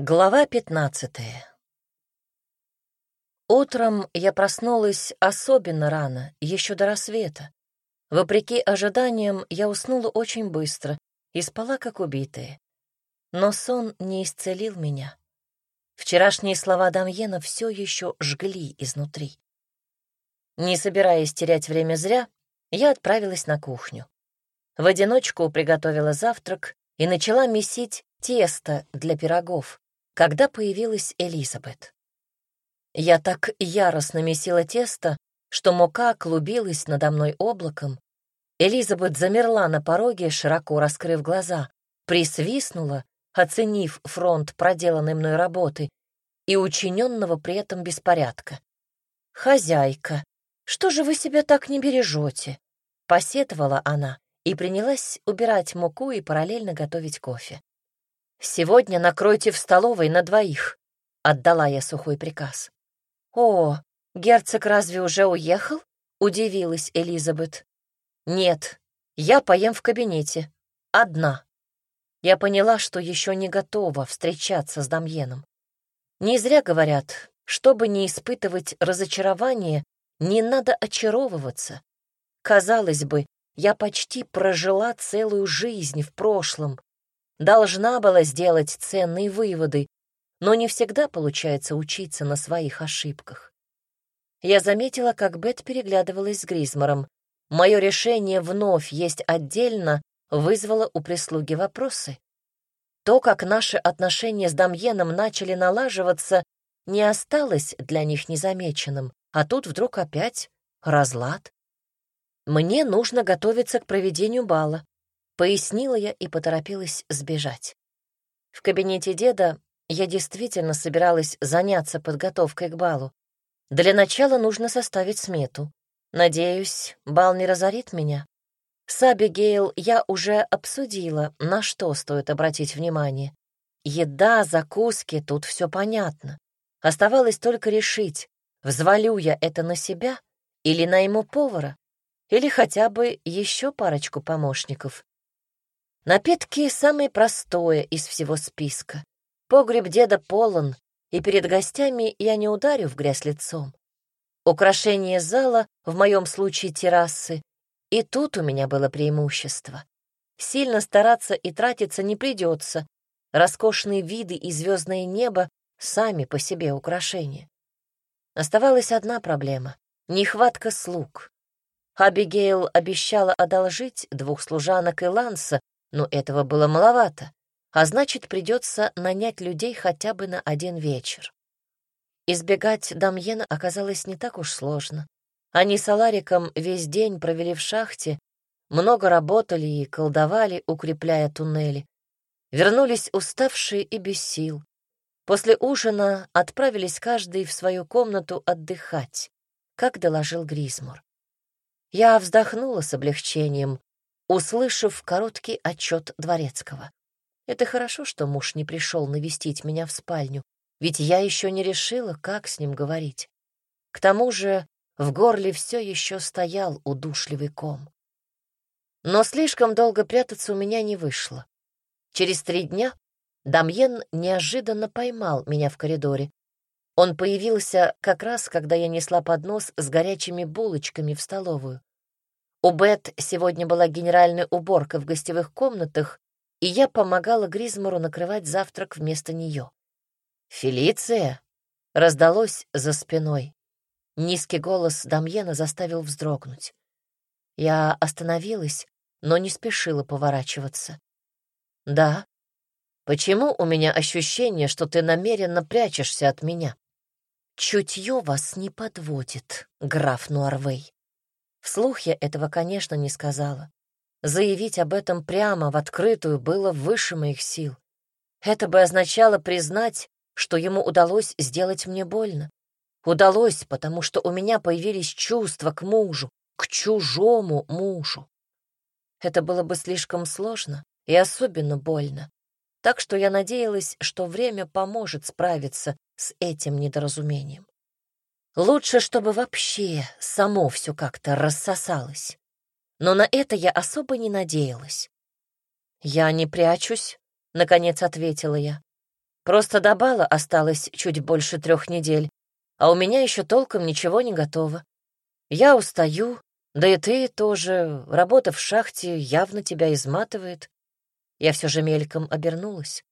Глава пятнадцатая. Утром я проснулась особенно рано, еще до рассвета. Вопреки ожиданиям, я уснула очень быстро и спала как убитая. Но сон не исцелил меня. Вчерашние слова Дамьена все еще жгли изнутри. Не собираясь терять время зря, я отправилась на кухню. В одиночку приготовила завтрак и начала месить тесто для пирогов, когда появилась Элизабет. Я так яростно месила тесто, что мука клубилась надо мной облаком. Элизабет замерла на пороге, широко раскрыв глаза, присвистнула, оценив фронт проделанной мной работы и учиненного при этом беспорядка. «Хозяйка, что же вы себя так не бережете?» — посетовала она и принялась убирать муку и параллельно готовить кофе. «Сегодня накройте в столовой на двоих», — отдала я сухой приказ. «О, герцог разве уже уехал?» — удивилась Элизабет. «Нет, я поем в кабинете. Одна». Я поняла, что еще не готова встречаться с Дамьеном. Не зря говорят, чтобы не испытывать разочарование, не надо очаровываться. Казалось бы, я почти прожила целую жизнь в прошлом, должна была сделать ценные выводы, но не всегда получается учиться на своих ошибках. Я заметила, как Бет переглядывалась с Гризмором. Мое решение вновь есть отдельно вызвало у прислуги вопросы. То, как наши отношения с Дамьеном начали налаживаться, не осталось для них незамеченным, а тут вдруг опять разлад. Мне нужно готовиться к проведению бала, Пояснила я и поторопилась сбежать. В кабинете деда я действительно собиралась заняться подготовкой к балу. Для начала нужно составить смету. Надеюсь, бал не разорит меня. С Абигейл я уже обсудила, на что стоит обратить внимание. Еда, закуски, тут все понятно. Оставалось только решить, взвалю я это на себя или найму повара, или хотя бы еще парочку помощников. Напитки — самое простое из всего списка. Погреб деда полон, и перед гостями я не ударю в грязь лицом. Украшение зала, в моем случае террасы, и тут у меня было преимущество. Сильно стараться и тратиться не придется. Роскошные виды и звездное небо сами по себе украшения. Оставалась одна проблема — нехватка слуг. Абигейл обещала одолжить двух служанок и Ланса, но этого было маловато, а значит, придется нанять людей хотя бы на один вечер. Избегать Дамьена оказалось не так уж сложно. Они с Алариком весь день провели в шахте, много работали и колдовали, укрепляя туннели. Вернулись уставшие и без сил. После ужина отправились каждый в свою комнату отдыхать, как доложил Гризмор. Я вздохнула с облегчением, услышав короткий отчет дворецкого. Это хорошо, что муж не пришел навестить меня в спальню, ведь я еще не решила, как с ним говорить. К тому же в горле все еще стоял удушливый ком. Но слишком долго прятаться у меня не вышло. Через три дня Дамьен неожиданно поймал меня в коридоре. Он появился как раз, когда я несла поднос с горячими булочками в столовую. У Бет сегодня была генеральная уборка в гостевых комнатах, и я помогала Гризмору накрывать завтрак вместо нее. «Фелиция!» — раздалось за спиной. Низкий голос Дамьена заставил вздрогнуть. Я остановилась, но не спешила поворачиваться. «Да? Почему у меня ощущение, что ты намеренно прячешься от меня?» «Чутье вас не подводит, граф Нуарвей», Вслух я этого, конечно, не сказала. Заявить об этом прямо, в открытую, было выше моих сил. Это бы означало признать, что ему удалось сделать мне больно. Удалось, потому что у меня появились чувства к мужу, к чужому мужу. Это было бы слишком сложно и особенно больно. Так что я надеялась, что время поможет справиться с этим недоразумением. Лучше, чтобы вообще само все как-то рассосалось. Но на это я особо не надеялась. «Я не прячусь», — наконец ответила я. Просто до бала осталось чуть больше трех недель, а у меня еще толком ничего не готово. Я устаю, да и ты тоже, работа в шахте явно тебя изматывает. Я все же мельком обернулась.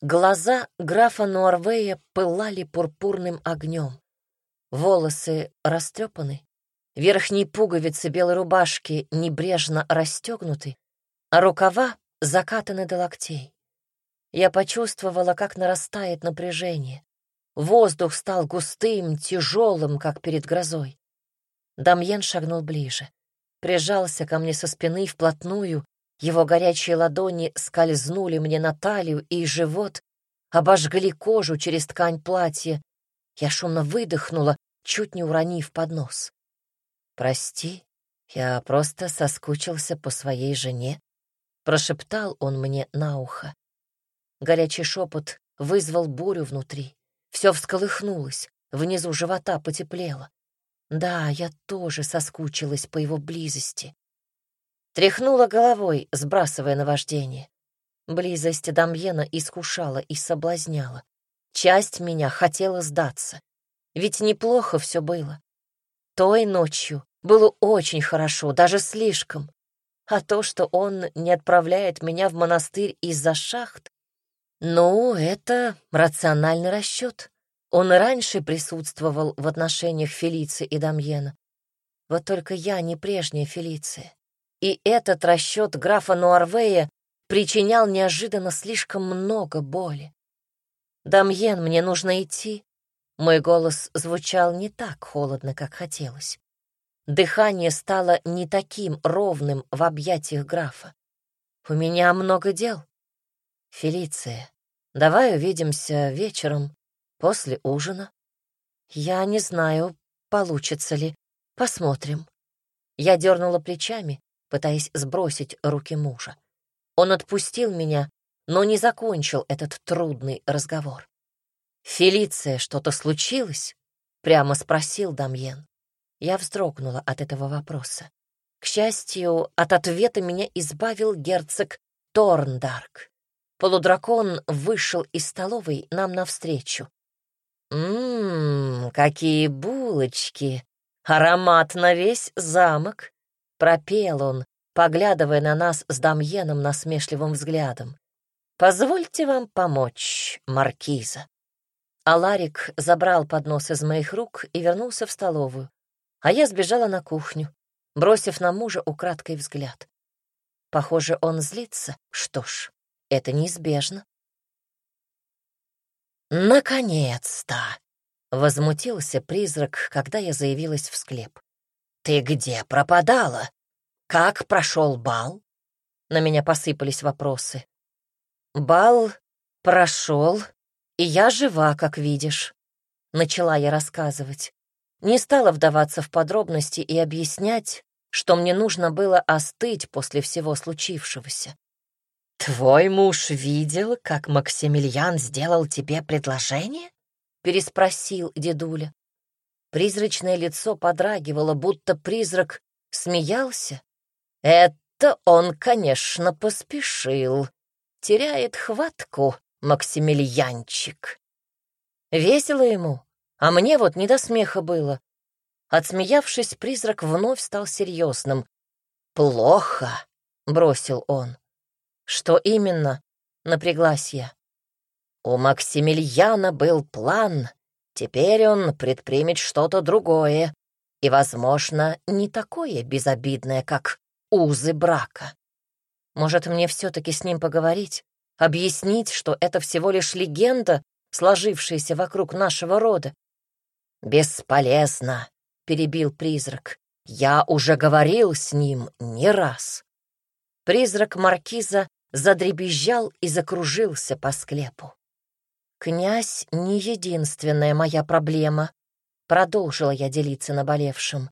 Глаза графа Нуарвея пылали пурпурным огнем. Волосы растрепаны, верхние пуговицы белой рубашки небрежно расстегнуты, а рукава закатаны до локтей. Я почувствовала, как нарастает напряжение. Воздух стал густым, тяжелым, как перед грозой. Дамьен шагнул ближе, прижался ко мне со спины вплотную, его горячие ладони скользнули мне на талию и живот, обожгли кожу через ткань платья. Я шумно выдохнула, чуть не уронив поднос. «Прости, я просто соскучился по своей жене», — прошептал он мне на ухо. Горячий шепот вызвал бурю внутри. Все всколыхнулось, внизу живота потеплело. Да, я тоже соскучилась по его близости. Тряхнула головой, сбрасывая наваждение. Близость Дамьена искушала и соблазняла. Часть меня хотела сдаться. Ведь неплохо все было. Той ночью было очень хорошо, даже слишком. А то, что он не отправляет меня в монастырь из-за шахт, ну, это рациональный расчет. Он раньше присутствовал в отношениях Фелиции и Дамьена. Вот только я не прежняя Фелиция. И этот расчет графа Нуарвея причинял неожиданно слишком много боли. «Дамьен, мне нужно идти». Мой голос звучал не так холодно, как хотелось. Дыхание стало не таким ровным в объятиях графа. «У меня много дел». «Фелиция, давай увидимся вечером После ужина? Я не знаю, получится ли. Посмотрим. Я дернула плечами, пытаясь сбросить руки мужа. Он отпустил меня, но не закончил этот трудный разговор. «Фелиция, что-то случилось?» — прямо спросил Дамьен. Я вздрогнула от этого вопроса. К счастью, от ответа меня избавил герцог Торндарк. Полудракон вышел из столовой нам навстречу. «Ммм, какие булочки! Аромат на весь замок!» — пропел он, поглядывая на нас с Дамьеном насмешливым взглядом. «Позвольте вам помочь, маркиза». Аларик забрал поднос из моих рук и вернулся в столовую, а я сбежала на кухню, бросив на мужа украдкой взгляд. Похоже, он злится. Что ж, это неизбежно. «Наконец-то!» — возмутился призрак, когда я заявилась в склеп. «Ты где пропадала? Как прошел бал?» На меня посыпались вопросы. «Бал прошел, и я жива, как видишь», — начала я рассказывать. Не стала вдаваться в подробности и объяснять, что мне нужно было остыть после всего случившегося. «Твой муж видел, как Максимилиан сделал тебе предложение?» — переспросил дедуля. Призрачное лицо подрагивало, будто призрак смеялся. «Это он, конечно, поспешил. Теряет хватку, Максимилианчик». Весело ему, а мне вот не до смеха было. Отсмеявшись, призрак вновь стал серьезным. «Плохо», — бросил он. «Что именно?» — напряглась я. «У Максимилиана был план. Теперь он предпримет что-то другое. И, возможно, не такое безобидное, как узы брака. Может, мне все-таки с ним поговорить? Объяснить, что это всего лишь легенда, сложившаяся вокруг нашего рода?» «Бесполезно», — перебил призрак. «Я уже говорил с ним не раз». Призрак маркиза задребезжал и закружился по склепу. «Князь — не единственная моя проблема», — продолжила я делиться наболевшим.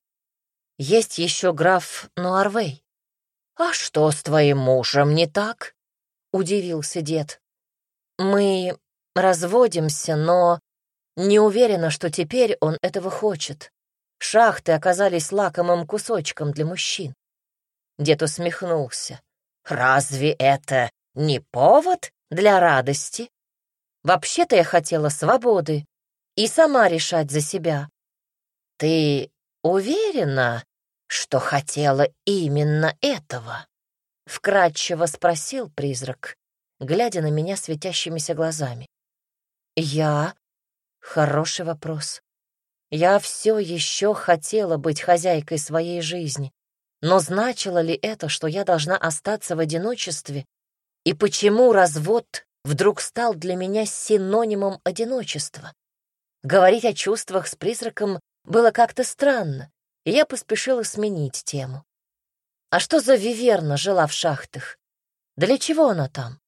«Есть еще граф Нуарвей». «А что с твоим мужем не так?» — удивился дед. «Мы разводимся, но не уверена, что теперь он этого хочет. Шахты оказались лакомым кусочком для мужчин». Дед усмехнулся. Разве это не повод для радости? Вообще-то я хотела свободы и сама решать за себя. Ты уверена, что хотела именно этого? Вкратчиво спросил призрак, глядя на меня светящимися глазами. Я? Хороший вопрос. Я все еще хотела быть хозяйкой своей жизни, но значило ли это, что я должна остаться в одиночестве? И почему развод вдруг стал для меня синонимом одиночества? Говорить о чувствах с призраком было как-то странно, и я поспешила сменить тему. А что за Виверна жила в шахтах? Для чего она там?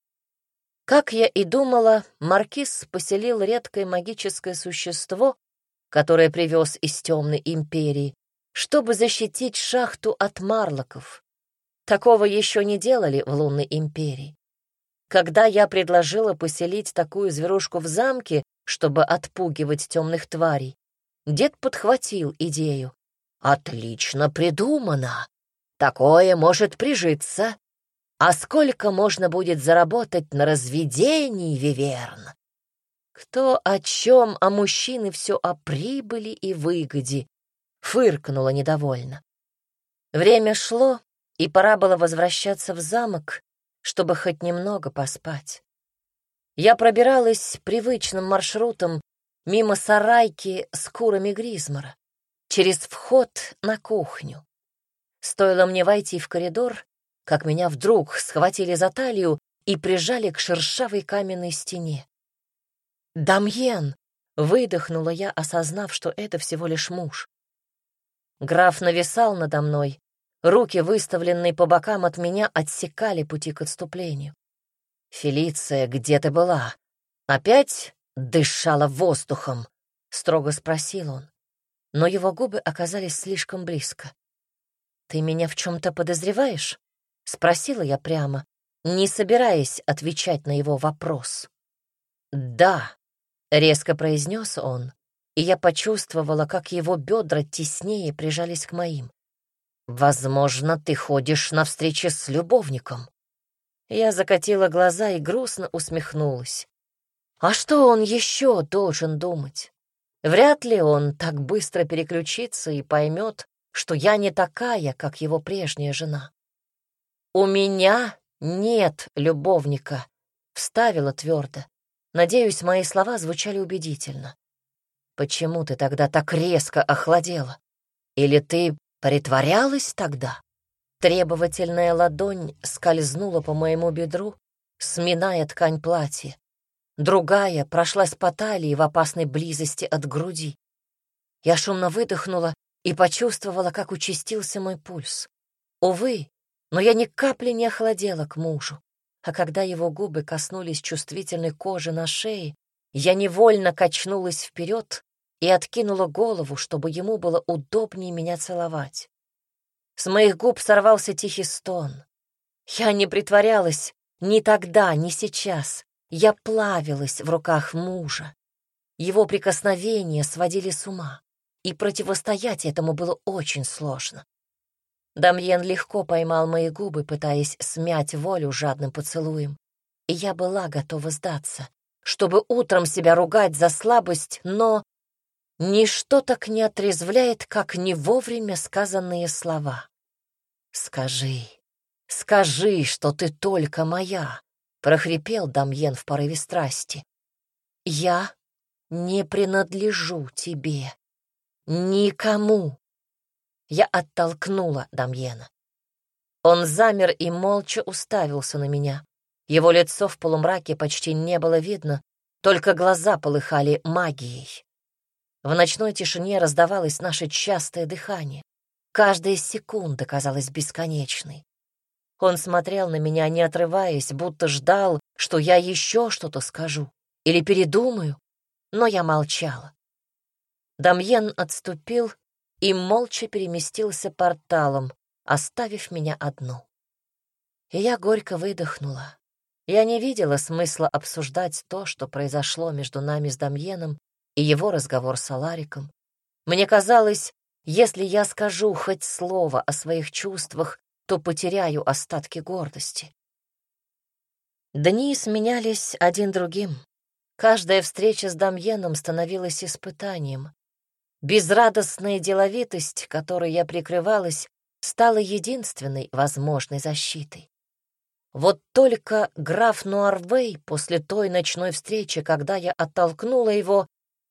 Как я и думала, Маркиз поселил редкое магическое существо, которое привез из темной империи, чтобы защитить шахту от марлоков. Такого еще не делали в лунной империи. Когда я предложила поселить такую зверушку в замке, чтобы отпугивать темных тварей, дед подхватил идею. «Отлично придумано! Такое может прижиться. А сколько можно будет заработать на разведении, Виверн?» Кто о чем, а мужчины все о прибыли и выгоде, фыркнула недовольно. Время шло, и пора было возвращаться в замок, чтобы хоть немного поспать. Я пробиралась привычным маршрутом мимо сарайки с курами Гризмора, через вход на кухню. Стоило мне войти в коридор, как меня вдруг схватили за талию и прижали к шершавой каменной стене. «Дамьен!» — выдохнула я, осознав, что это всего лишь муж. Граф нависал надо мной, руки, выставленные по бокам от меня, отсекали пути к отступлению. «Фелиция, где ты была? Опять дышала воздухом?» — строго спросил он. Но его губы оказались слишком близко. «Ты меня в чем-то подозреваешь?» — спросила я прямо, не собираясь отвечать на его вопрос. «Да», — резко произнес он, и я почувствовала, как его бедра теснее прижались к моим. «Возможно, ты ходишь на встречи с любовником». Я закатила глаза и грустно усмехнулась. А что он еще должен думать? Вряд ли он так быстро переключится и поймет, что я не такая, как его прежняя жена. «У меня нет любовника», — вставила твердо. Надеюсь, мои слова звучали убедительно. Почему ты тогда так резко охладела? Или ты притворялась тогда? Требовательная ладонь скользнула по моему бедру, сминая ткань платья. Другая прошлась по талии в опасной близости от груди. Я шумно выдохнула и почувствовала, как участился мой пульс. Увы, но я ни капли не охладела к мужу, а когда его губы коснулись чувствительной кожи на шее, я невольно качнулась вперед и откинула голову, чтобы ему было удобнее меня целовать. С моих губ сорвался тихий стон. Я не притворялась ни тогда, ни сейчас. Я плавилась в руках мужа. Его прикосновения сводили с ума, и противостоять этому было очень сложно. Дамьен легко поймал мои губы, пытаясь смять волю жадным поцелуем, и я была готова сдаться чтобы утром себя ругать за слабость, но ничто так не отрезвляет, как не вовремя сказанные слова. «Скажи, скажи, что ты только моя», — прохрипел Дамьен в порыве страсти. «Я не принадлежу тебе. Никому». Я оттолкнула Дамьена. Он замер и молча уставился на меня. Его лицо в полумраке почти не было видно, только глаза полыхали магией. В ночной тишине раздавалось наше частое дыхание. Каждая секунда казалась бесконечной. Он смотрел на меня, не отрываясь, будто ждал, что я еще что-то скажу или передумаю, но я молчала. Дамьен отступил и молча переместился порталом, оставив меня одну. И я горько выдохнула. Я не видела смысла обсуждать то, что произошло между нами с Дамьеном и его разговор с Алариком. Мне казалось, если я скажу хоть слово о своих чувствах, то потеряю остатки гордости. Дни сменялись один другим. Каждая встреча с Дамьеном становилась испытанием. Безрадостная деловитость, которой я прикрывалась, стала единственной возможной защитой. Вот только граф Нуарвей после той ночной встречи, когда я оттолкнула его,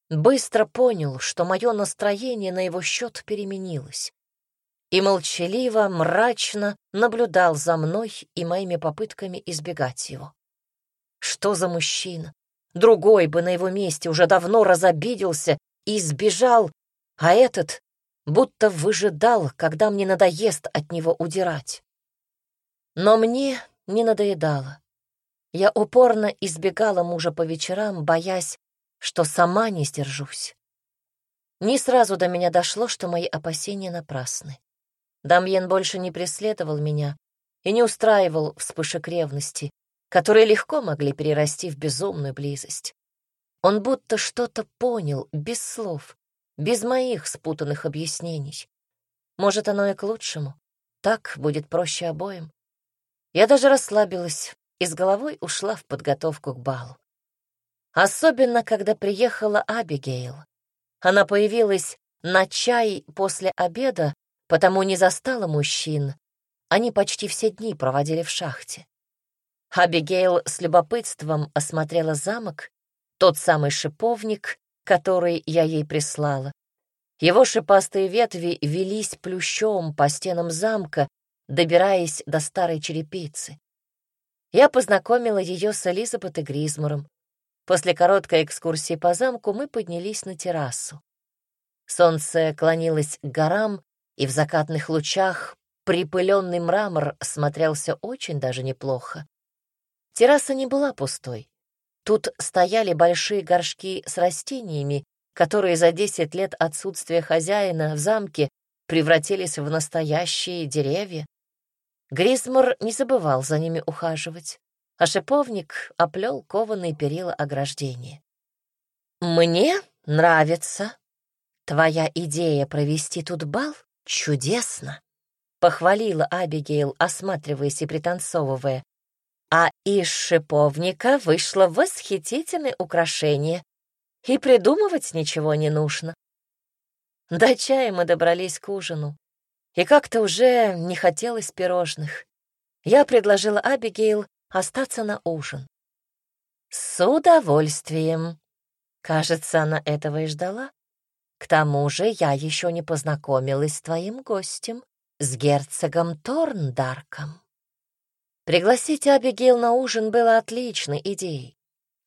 быстро понял, что мое настроение на его счет переменилось. И молчаливо, мрачно наблюдал за мной и моими попытками избегать его. Что за мужчина? Другой бы на его месте уже давно разобиделся и сбежал, а этот будто выжидал, когда мне надоест от него удирать. Но мне не надоедало. Я упорно избегала мужа по вечерам, боясь, что сама не сдержусь. Не сразу до меня дошло, что мои опасения напрасны. Дамьен больше не преследовал меня и не устраивал вспышек ревности, которые легко могли перерасти в безумную близость. Он будто что-то понял, без слов, без моих спутанных объяснений. Может, оно и к лучшему. Так будет проще обоим. Я даже расслабилась и с головой ушла в подготовку к балу. Особенно, когда приехала Абигейл. Она появилась на чай после обеда, потому не застала мужчин. Они почти все дни проводили в шахте. Абигейл с любопытством осмотрела замок, тот самый шиповник, который я ей прислала. Его шипастые ветви велись плющом по стенам замка, добираясь до старой черепицы. Я познакомила ее с Элизабет и Гризмором. После короткой экскурсии по замку мы поднялись на террасу. Солнце клонилось к горам, и в закатных лучах припыленный мрамор смотрелся очень даже неплохо. Терраса не была пустой. Тут стояли большие горшки с растениями, которые за десять лет отсутствия хозяина в замке превратились в настоящие деревья. Грисмор не забывал за ними ухаживать, а шиповник оплел кованые перила ограждения. «Мне нравится. Твоя идея провести тут бал чудесно», — похвалила Абигейл, осматриваясь и пританцовывая. «А из шиповника вышло восхитительное украшение, и придумывать ничего не нужно». До чая мы добрались к ужину и как-то уже не хотелось пирожных. Я предложила Абигейл остаться на ужин. С удовольствием. Кажется, она этого и ждала. К тому же я еще не познакомилась с твоим гостем, с герцогом Торндарком. Пригласить Абигейл на ужин было отличной идеей.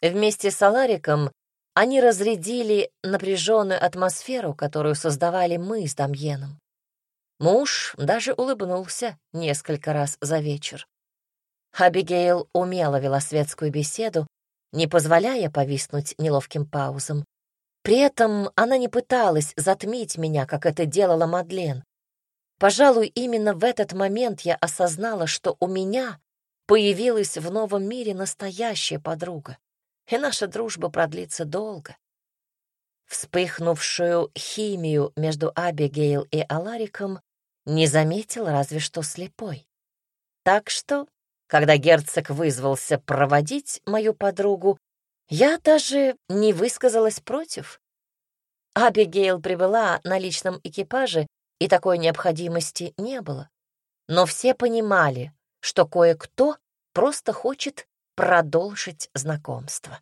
Вместе с Алариком они разрядили напряженную атмосферу, которую создавали мы с Дамьеном. Муж даже улыбнулся несколько раз за вечер. Абигейл умело вела светскую беседу, не позволяя повиснуть неловким паузам. При этом она не пыталась затмить меня, как это делала Мадлен. Пожалуй, именно в этот момент я осознала, что у меня появилась в новом мире настоящая подруга, и наша дружба продлится долго. Вспыхнувшую химию между Абигейл и Алариком не заметил разве что слепой. Так что, когда герцог вызвался проводить мою подругу, я даже не высказалась против. Абигейл прибыла на личном экипаже, и такой необходимости не было. Но все понимали, что кое-кто просто хочет продолжить знакомство.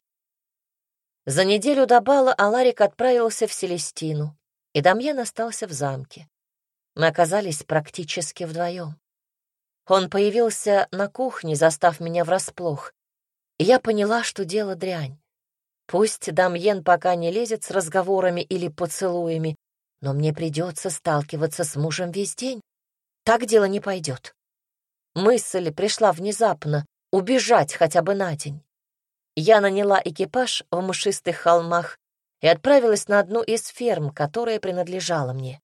За неделю до бала Аларик отправился в Селестину, и Дамьен остался в замке. Мы оказались практически вдвоем. Он появился на кухне, застав меня врасплох, и я поняла, что дело дрянь. Пусть Дамьен пока не лезет с разговорами или поцелуями, но мне придется сталкиваться с мужем весь день. Так дело не пойдет. Мысль пришла внезапно — убежать хотя бы на день. Я наняла экипаж в мшистых холмах и отправилась на одну из ферм, которая принадлежала мне.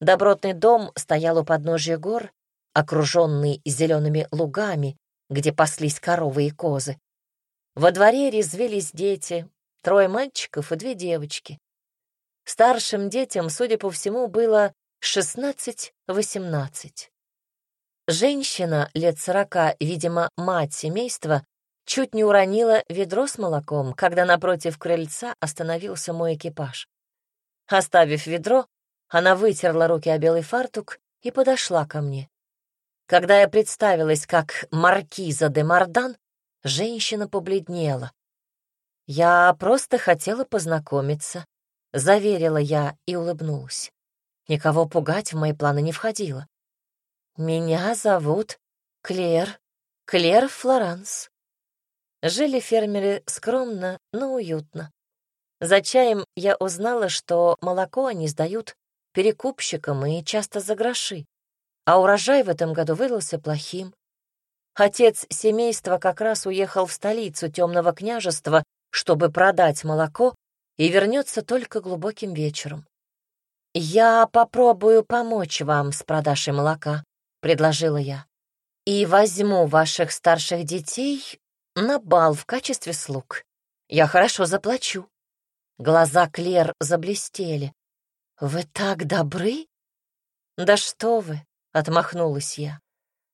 Добротный дом стоял у подножья гор, окруженный зелеными лугами, где паслись коровы и козы. Во дворе резвились дети, трое мальчиков и две девочки. Старшим детям, судя по всему, было 16-18. Женщина лет сорока, видимо, мать семейства, чуть не уронила ведро с молоком, когда напротив крыльца остановился мой экипаж. Оставив ведро, она вытерла руки о белый фартук и подошла ко мне. Когда я представилась как маркиза де Мардан, женщина побледнела. «Я просто хотела познакомиться», — заверила я и улыбнулась. Никого пугать в мои планы не входило. «Меня зовут Клер, Клер Флоранс». Жили фермеры скромно, но уютно. За чаем я узнала, что молоко они сдают перекупщикам и часто за гроши, а урожай в этом году выдался плохим. Отец семейства как раз уехал в столицу темного княжества, чтобы продать молоко и вернется только глубоким вечером. «Я попробую помочь вам с продажей молока», — предложила я. «И возьму ваших старших детей на бал в качестве слуг. Я хорошо заплачу». Глаза Клер заблестели. «Вы так добры?» «Да что вы!» — отмахнулась я.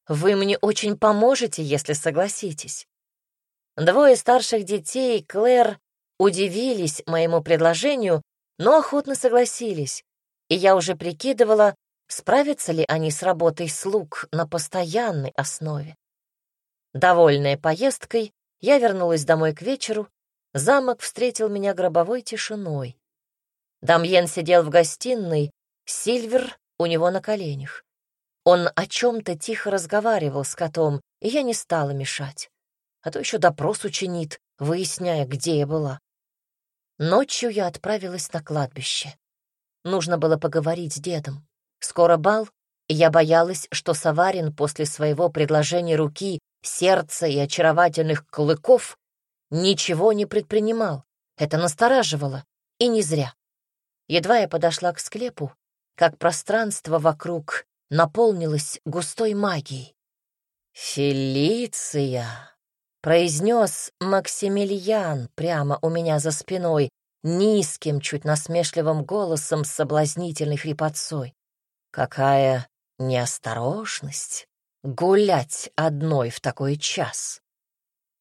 «Вы мне очень поможете, если согласитесь». Двое старших детей, Клэр, удивились моему предложению, но охотно согласились, и я уже прикидывала, справятся ли они с работой слуг на постоянной основе. Довольная поездкой, я вернулась домой к вечеру, замок встретил меня гробовой тишиной. Дамьен сидел в гостиной, Сильвер у него на коленях. Он о чем-то тихо разговаривал с котом, и я не стала мешать а то еще допрос учинит, выясняя, где я была. Ночью я отправилась на кладбище. Нужно было поговорить с дедом. Скоро бал, и я боялась, что Саварин после своего предложения руки, сердца и очаровательных клыков ничего не предпринимал. Это настораживало, и не зря. Едва я подошла к склепу, как пространство вокруг наполнилось густой магией. «Фелиция!» произнес Максимилиан прямо у меня за спиной, низким, чуть насмешливым голосом с соблазнительной хрипотцой. Какая неосторожность гулять одной в такой час.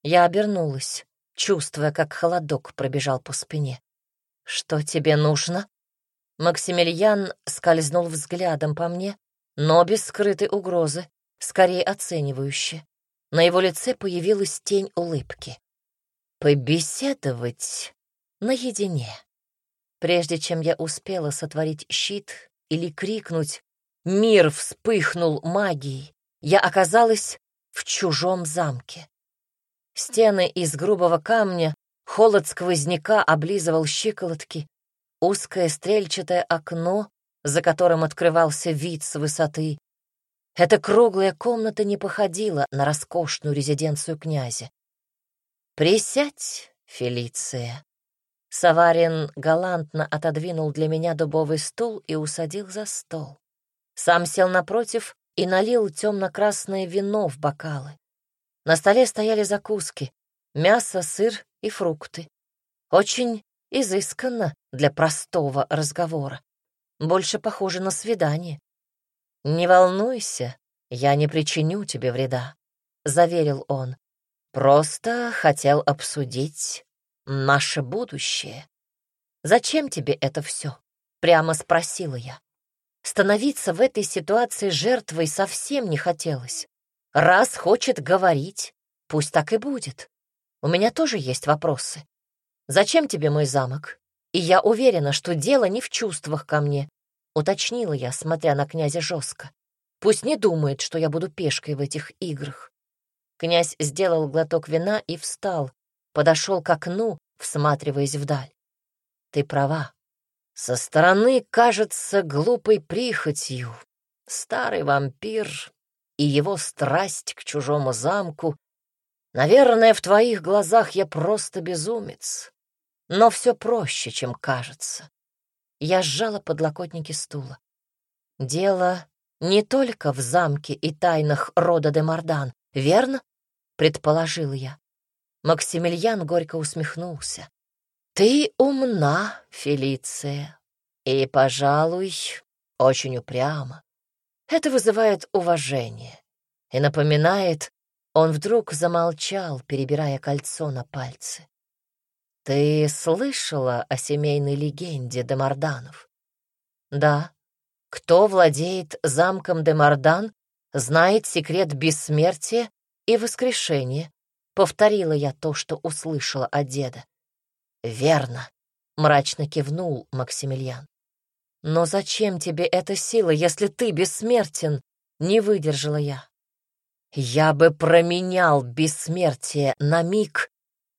Я обернулась, чувствуя, как холодок пробежал по спине. «Что тебе нужно?» Максимилиан скользнул взглядом по мне, но без скрытой угрозы, скорее оценивающе. На его лице появилась тень улыбки. «Побеседовать наедине». Прежде чем я успела сотворить щит или крикнуть «Мир вспыхнул магией!», я оказалась в чужом замке. Стены из грубого камня, холод сквозняка облизывал щиколотки, узкое стрельчатое окно, за которым открывался вид с высоты, эта круглая комната не походила на роскошную резиденцию князя. «Присядь, Фелиция». Саварин галантно отодвинул для меня дубовый стул и усадил за стол. Сам сел напротив и налил темно-красное вино в бокалы. На столе стояли закуски — мясо, сыр и фрукты. Очень изысканно для простого разговора. Больше похоже на свидание. «Не волнуйся, я не причиню тебе вреда», — заверил он. «Просто хотел обсудить наше будущее». «Зачем тебе это все?» — прямо спросила я. Становиться в этой ситуации жертвой совсем не хотелось. Раз хочет говорить, пусть так и будет. У меня тоже есть вопросы. Зачем тебе мой замок? И я уверена, что дело не в чувствах ко мне, уточнила я, смотря на князя жестко. Пусть не думает, что я буду пешкой в этих играх. Князь сделал глоток вина и встал, подошел к окну, всматриваясь вдаль. Ты права. Со стороны кажется глупой прихотью. Старый вампир и его страсть к чужому замку. Наверное, в твоих глазах я просто безумец. Но все проще, чем кажется. Я сжала подлокотники стула. Дело не только в замке и тайнах рода де Мардан, верно? Предположил я. Максимилиан горько усмехнулся. Ты умна, Фелиция, и, пожалуй, очень упряма. Это вызывает уважение и напоминает Он вдруг замолчал, перебирая кольцо на пальце. «Ты слышала о семейной легенде Демарданов?» «Да. Кто владеет замком Демардан, знает секрет бессмертия и воскрешения», — повторила я то, что услышала от деда. «Верно», — мрачно кивнул Максимилиан. «Но зачем тебе эта сила, если ты бессмертен?» — не выдержала я. «Я бы променял бессмертие на миг».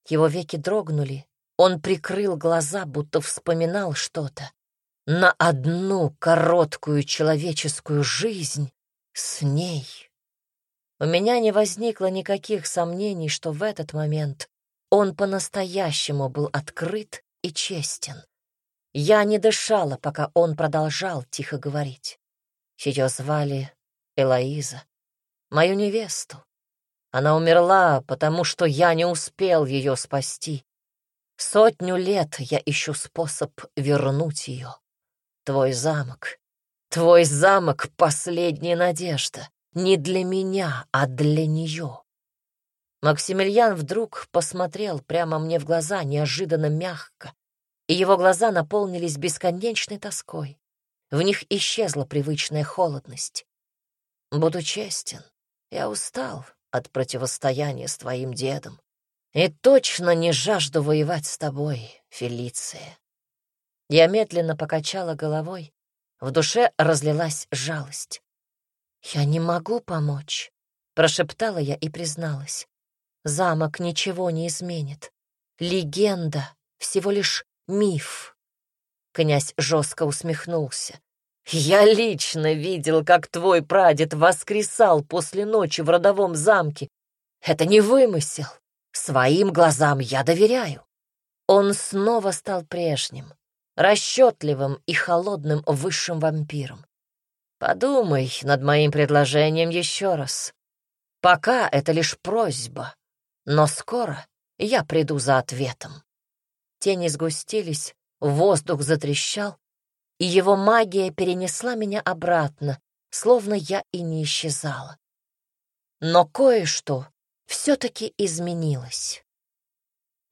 Его веки дрогнули, он прикрыл глаза, будто вспоминал что-то. На одну короткую человеческую жизнь с ней. У меня не возникло никаких сомнений, что в этот момент он по-настоящему был открыт и честен. Я не дышала, пока он продолжал тихо говорить. Ее звали Элоиза, мою невесту. Она умерла, потому что я не успел ее спасти. Сотню лет я ищу способ вернуть ее. Твой замок. Твой замок — последняя надежда. Не для меня, а для нее. Максимилиан вдруг посмотрел прямо мне в глаза неожиданно мягко, и его глаза наполнились бесконечной тоской. В них исчезла привычная холодность. Буду честен, я устал от противостояния с твоим дедом. И точно не жажду воевать с тобой, Фелиция. Я медленно покачала головой. В душе разлилась жалость. «Я не могу помочь», — прошептала я и призналась. «Замок ничего не изменит. Легенда — всего лишь миф». Князь жестко усмехнулся. «Я лично видел, как твой прадед воскресал после ночи в родовом замке. Это не вымысел. Своим глазам я доверяю. Он снова стал прежним, расчетливым и холодным высшим вампиром. Подумай над моим предложением еще раз. Пока это лишь просьба, но скоро я приду за ответом. Тени сгустились, воздух затрещал, и его магия перенесла меня обратно, словно я и не исчезала. Но кое-что все-таки изменилось.